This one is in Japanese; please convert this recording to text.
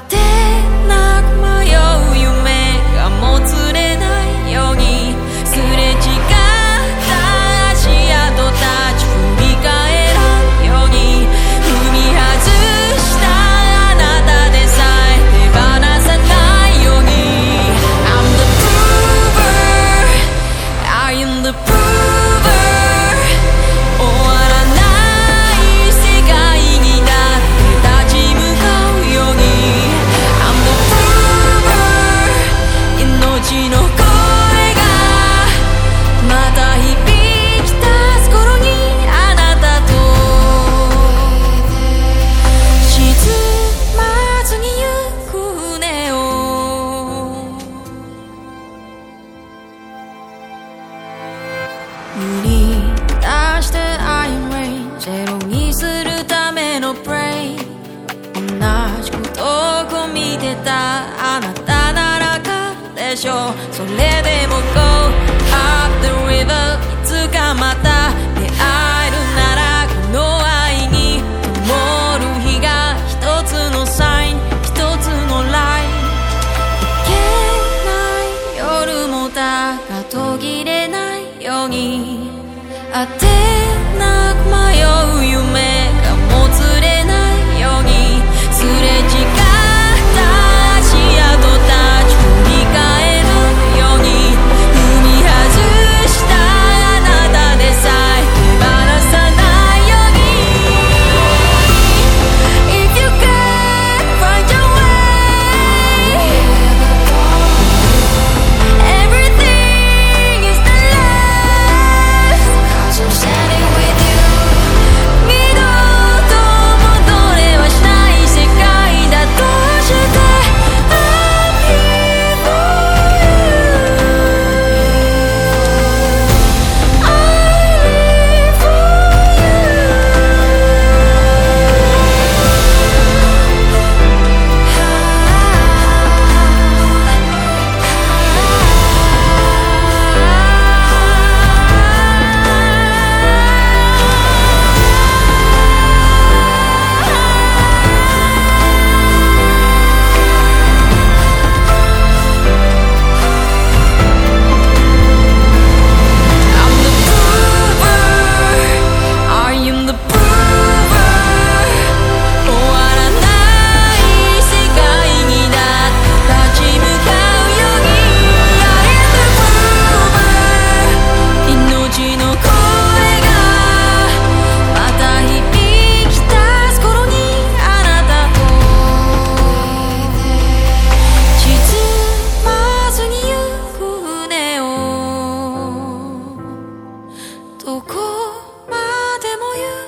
てなく迷う夢がもつれないようにた。あなたならかでしょう。それでも Go up the river いつかまた出会えるならこの愛に灯る日が一つのサイン。一つのライン。いけない夜もだが途切れないように。あてどこまでも言う